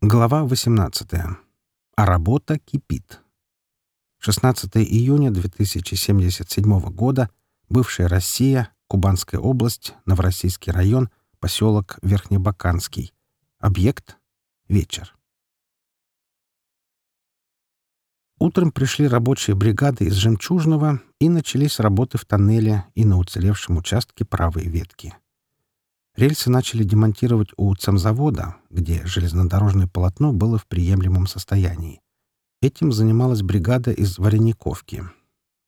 Глава 18. А работа кипит. 16 июня 2077 года. Бывшая Россия, Кубанская область, Новороссийский район, поселок Верхнебаканский. Объект — вечер. Утром пришли рабочие бригады из Жемчужного и начались работы в тоннеле и на уцелевшем участке правой ветки — Рельсы начали демонтировать у цемзавода, где железнодорожное полотно было в приемлемом состоянии. Этим занималась бригада из Варениковки.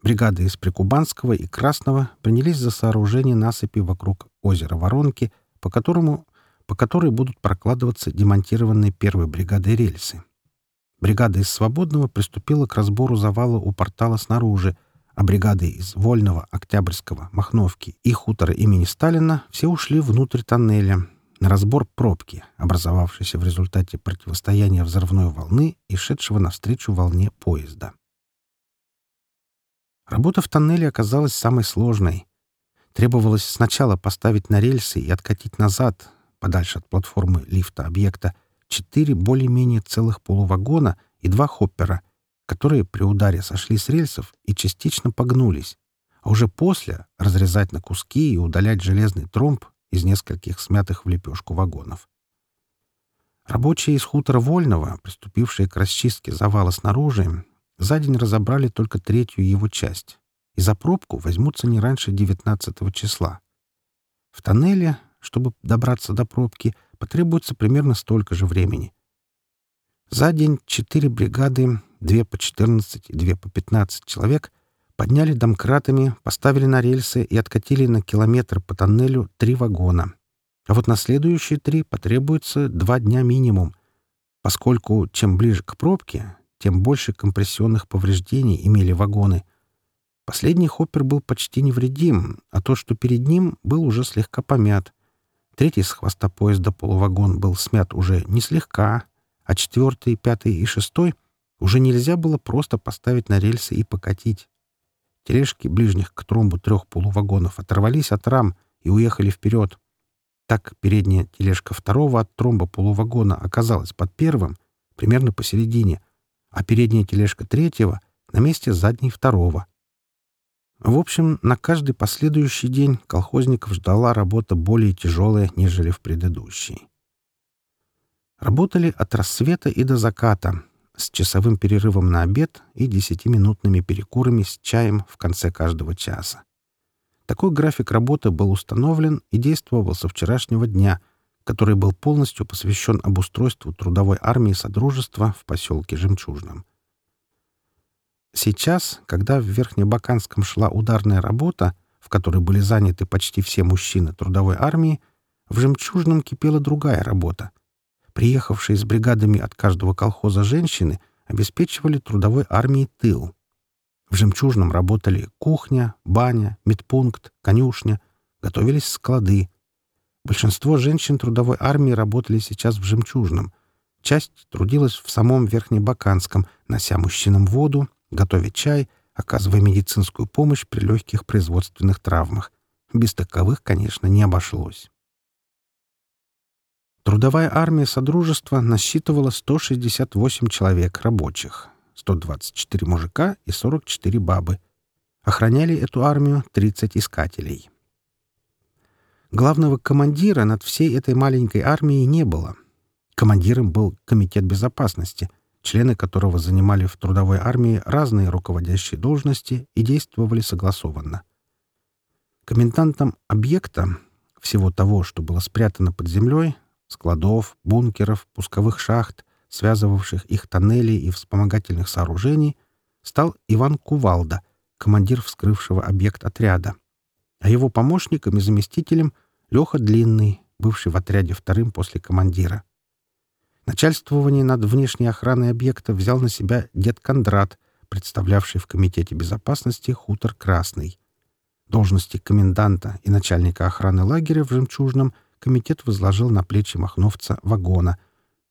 Бригады из Прикубанского и Красного принялись за сооружение насыпи вокруг озера Воронки, по, которому, по которой будут прокладываться демонтированные первой бригадой рельсы. Бригада из Свободного приступила к разбору завала у портала снаружи — а бригады из Вольного, Октябрьского, Махновки и хутора имени Сталина все ушли внутрь тоннеля на разбор пробки, образовавшейся в результате противостояния взрывной волны и шедшего навстречу волне поезда. Работа в тоннеле оказалась самой сложной. Требовалось сначала поставить на рельсы и откатить назад, подальше от платформы лифта объекта, четыре более-менее целых полувагона и два хоппера — которые при ударе сошли с рельсов и частично погнулись, а уже после разрезать на куски и удалять железный тромб из нескольких смятых в лепешку вагонов. Рабочие из хутора Вольного, приступившие к расчистке завала снаружи, за день разобрали только третью его часть, и за пробку возьмутся не раньше 19 числа. В тоннеле, чтобы добраться до пробки, потребуется примерно столько же времени. За день четыре бригады две по 14 и две по 15 человек, подняли домкратами, поставили на рельсы и откатили на километр по тоннелю три вагона. А вот на следующие три потребуется два дня минимум, поскольку чем ближе к пробке, тем больше компрессионных повреждений имели вагоны. Последний хоппер был почти невредим, а то, что перед ним, был уже слегка помят. Третий с хвоста поезда полувагон был смят уже не слегка, а четвертый, пятый и шестой — уже нельзя было просто поставить на рельсы и покатить. Тележки ближних к тромбу трех полувагонов оторвались от рам и уехали вперед. Так передняя тележка второго от тромба полувагона оказалась под первым, примерно посередине, а передняя тележка третьего — на месте задней второго. В общем, на каждый последующий день колхозников ждала работа более тяжелая, нежели в предыдущей. Работали от рассвета и до заката, с часовым перерывом на обед и десятиминутными перекурами с чаем в конце каждого часа. Такой график работы был установлен и действовал со вчерашнего дня, который был полностью посвящен обустройству трудовой армии Содружества в поселке Жемчужном. Сейчас, когда в Верхнебаканском шла ударная работа, в которой были заняты почти все мужчины трудовой армии, в Жемчужном кипела другая работа — приехавшие с бригадами от каждого колхоза женщины обеспечивали трудовой армии тыл. В «Жемчужном» работали кухня, баня, медпункт, конюшня, готовились склады. Большинство женщин трудовой армии работали сейчас в «Жемчужном». Часть трудилась в самом Верхнебаканском, нося мужчинам воду, готовя чай, оказывая медицинскую помощь при легких производственных травмах. Без таковых, конечно, не обошлось. Трудовая армия Содружества насчитывала 168 человек рабочих, 124 мужика и 44 бабы. Охраняли эту армию 30 искателей. Главного командира над всей этой маленькой армией не было. Командиром был Комитет безопасности, члены которого занимали в трудовой армии разные руководящие должности и действовали согласованно. Комендантом объекта, всего того, что было спрятано под землей, складов, бункеров, пусковых шахт, связывавших их тоннели и вспомогательных сооружений, стал Иван Кувалда, командир вскрывшего объект отряда, а его помощником и заместителем — Леха Длинный, бывший в отряде вторым после командира. Начальствование над внешней охраной объекта взял на себя дед Кондрат, представлявший в Комитете безопасности хутор «Красный». Должности коменданта и начальника охраны лагеря в «Жемчужном» — комитет возложил на плечи махновца вагона,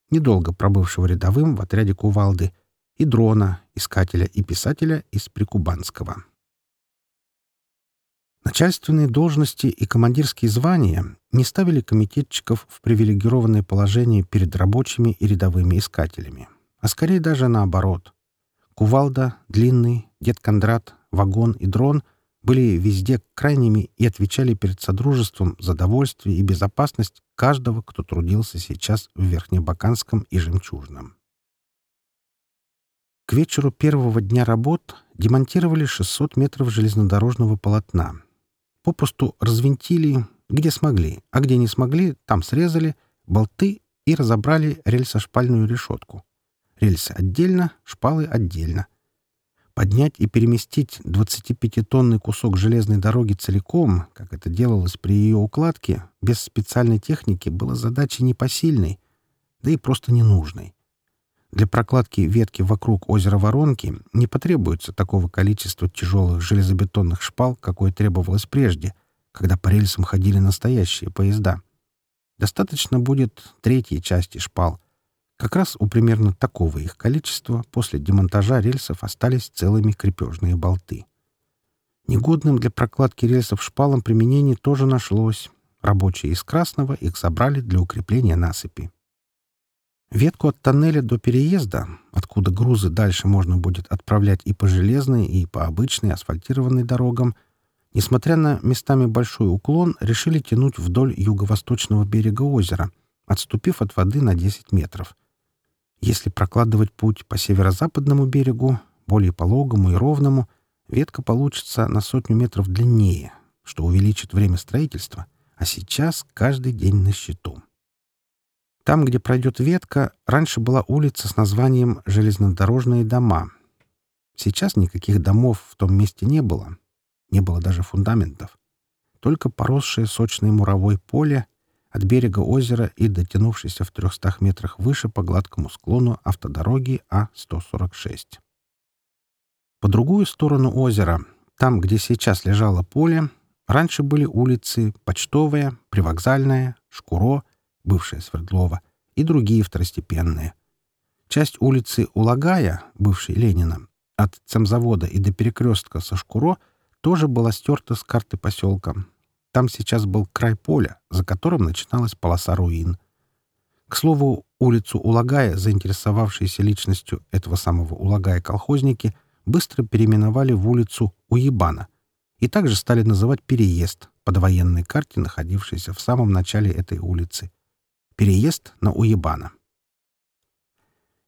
недолго пробывшего рядовым в отряде кувалды, и дрона, искателя и писателя из Прикубанского. Начальственные должности и командирские звания не ставили комитетчиков в привилегированное положение перед рабочими и рядовыми искателями, а скорее даже наоборот. Кувалда, Длинный, Дед Кондрат, Вагон и Дрон были везде крайними и отвечали перед Содружеством за довольствие и безопасность каждого, кто трудился сейчас в Верхнебаканском и Жемчужном. К вечеру первого дня работ демонтировали 600 метров железнодорожного полотна. Попусту развинтили, где смогли, а где не смогли, там срезали, болты и разобрали рельсошпальную решетку. Рельсы отдельно, шпалы отдельно — Поднять и переместить 25-тонный кусок железной дороги целиком, как это делалось при ее укладке, без специальной техники было задачей непосильной, да и просто ненужной. Для прокладки ветки вокруг озера Воронки не потребуется такого количества тяжелых железобетонных шпал, какое требовалось прежде, когда по рельсам ходили настоящие поезда. Достаточно будет третьей части шпал — как раз у примерно такого их количества после демонтажа рельсов остались целыми крепежные болты. Негодным для прокладки рельсов шпалом применение тоже нашлось. Рабочие из Красного их забрали для укрепления насыпи. Ветку от тоннеля до переезда, откуда грузы дальше можно будет отправлять и по железной, и по обычной асфальтированной дорогам, несмотря на местами большой уклон, решили тянуть вдоль юго-восточного берега озера, отступив от воды на 10 метров — если прокладывать путь по северо-западному берегу, более пологому и ровному, ветка получится на сотню метров длиннее, что увеличит время строительства, а сейчас каждый день на счету. Там, где пройдет ветка, раньше была улица с названием «Железнодорожные дома». Сейчас никаких домов в том месте не было, не было даже фундаментов, только поросшее сочное муровой поле от берега озера и дотянувшись в 300 метрах выше по гладкому склону автодороги А-146. По другую сторону озера, там, где сейчас лежало поле, раньше были улицы Почтовая, Привокзальная, Шкуро, бывшая Свердлова, и другие второстепенные. Часть улицы Улагая, бывшей Ленина, от цемзавода и до перекрестка со Шкуро тоже была стерта с карты поселка, там сейчас был край поля, за которым начиналась полоса руин. К слову, улицу Улагая, заинтересовавшиеся личностью этого самого Улагая колхозники, быстро переименовали в улицу Уебана и также стали называть «Переезд» по военной карте, находившейся в самом начале этой улицы. Переезд на Уебана.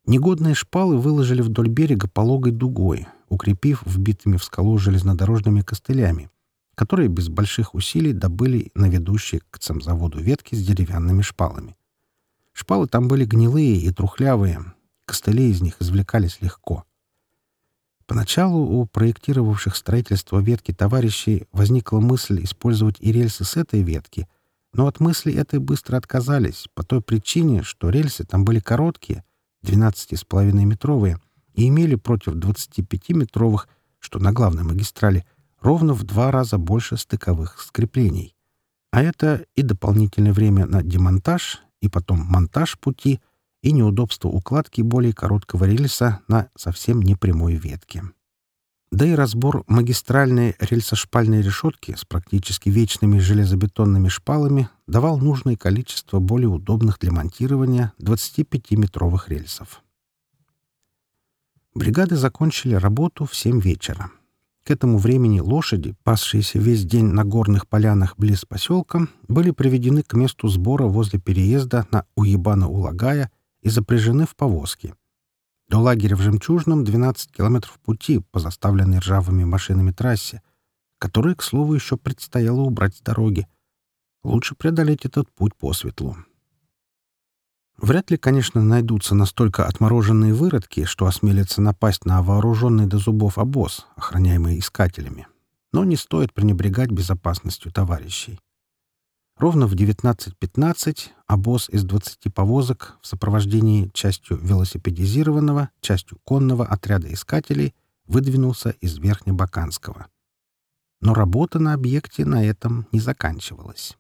Негодные шпалы выложили вдоль берега пологой дугой, укрепив вбитыми в скалу железнодорожными костылями — которые без больших усилий добыли на ведущей к цемзаводу ветки с деревянными шпалами. Шпалы там были гнилые и трухлявые, костыли из них извлекались легко. Поначалу у проектировавших строительство ветки товарищей возникла мысль использовать и рельсы с этой ветки, но от мысли этой быстро отказались по той причине, что рельсы там были короткие, 12,5-метровые, и имели против 25-метровых, что на главной магистрали, ровно в два раза больше стыковых скреплений. А это и дополнительное время на демонтаж, и потом монтаж пути, и неудобство укладки более короткого рельса на совсем непрямой ветке. Да и разбор магистральной рельсошпальной решетки с практически вечными железобетонными шпалами давал нужное количество более удобных для монтирования 25-метровых рельсов. Бригады закончили работу в 7 вечера. К этому времени лошади, пасшиеся весь день на горных полянах близ поселка, были приведены к месту сбора возле переезда на Уебана-Улагая и запряжены в повозки. До лагеря в Жемчужном 12 километров пути по заставленной ржавыми машинами трассе, которая, к слову, еще предстояло убрать с дороги. Лучше преодолеть этот путь по светлу. Вряд ли, конечно, найдутся настолько отмороженные выродки, что осмелятся напасть на вооруженный до зубов обоз, охраняемый искателями. Но не стоит пренебрегать безопасностью товарищей. Ровно в 19.15 обоз из 20 повозок в сопровождении частью велосипедизированного, частью конного отряда искателей выдвинулся из Верхнебаканского. Но работа на объекте на этом не заканчивалась.